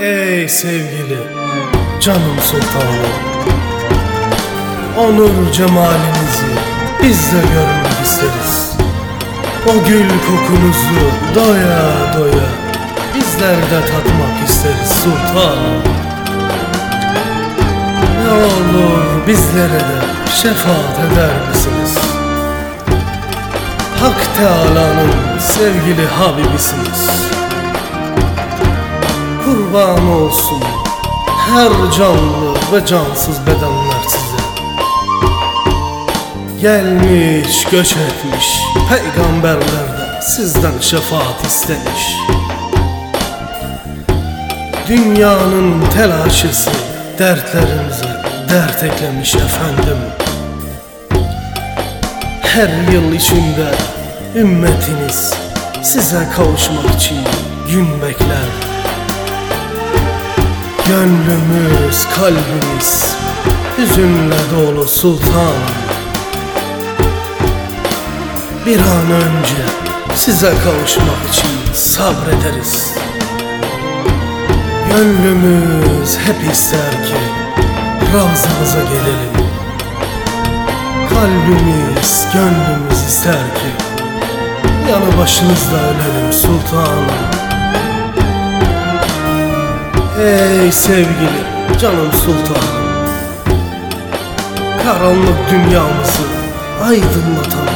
Ey sevgili canım sultanım. Onur cemalinizi biz de görmek isteriz. O gül kokunuzu doya doya bizler de tatmak isteriz sultanım. Ne olur bizlere de şefaat eder misiniz? Hak Teala'nın sevgili Habibisiniz Kurban olsun. Her canlı ve cansız bedenler size. Gelmiş göç etmiş peygamberler de sizden şefaat istemiş. Dünyanın telaşesi dertlerimize dert eklemiş efendim. Her yıl içinde ümmetiniz size kavuşmak için gün bekler Gönlümüz, kalbimiz hüzünle dolu sultan. Bir an önce size kavuşmak için sabrederiz. Gönlümüz hep ister ki Ravzanıza gelelim. Kalbimiz, gönlümüz ister ki Yanı başınızda ölelim sultanım Ey sevgili canım sultanım Karanlık dünyamızı aydınlatan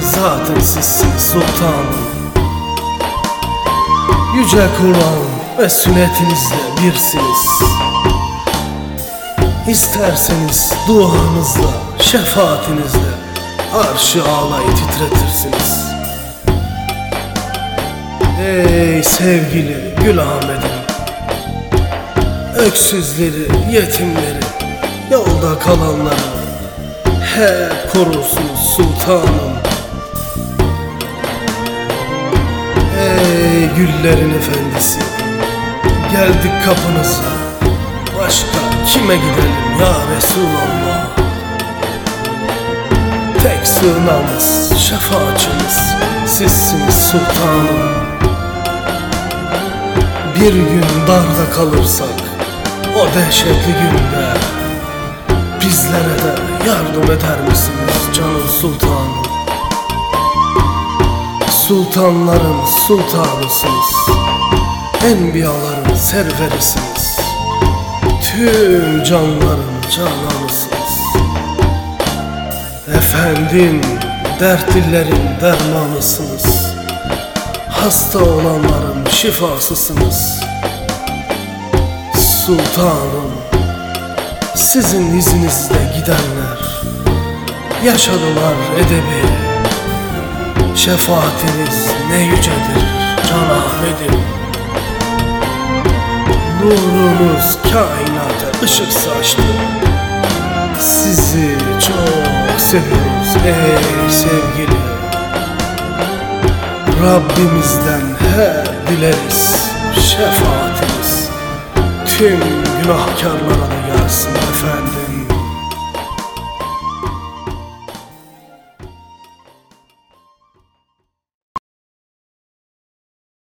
zaten sizsiniz sultanım. Yüce Kur'an ve sünnetinizle birsiniz. İsterseniz duanızla, şefaatinizle arşı ağlayı titretirsiniz. Ey sevgili Gül Ahmet'im Öksüzleri, yetimleri, yolda kalanları hep korursunuz sultanım. Ey güllerin efendisi, geldik kapınıza. Başka kime gidelim ya Resulallah? Tek sığınağımız, şefaatçimiz sizsiniz sultanım. Bir gün darda kalırsak o dehşetli günde Bizlere de yardım eder misiniz canım sultanım? Sultanların sultanısınız. Enbiyaların serverisiniz. Tüm canların cananısınız. Efendim dertlilerin dermanısınız. Hasta olanların şifasısınız Sultanım Sizin izinizle gidenler Yaşadılar edebi. Şefaatiniz ne yücedir Can Ahmet'im Nurunuz kainata ışık saçtı. Sizi çok seviyoruz ey sevgili. Rabbimizden hep dileriz şefaatiniz tüm günahkarlara da gelsin efendim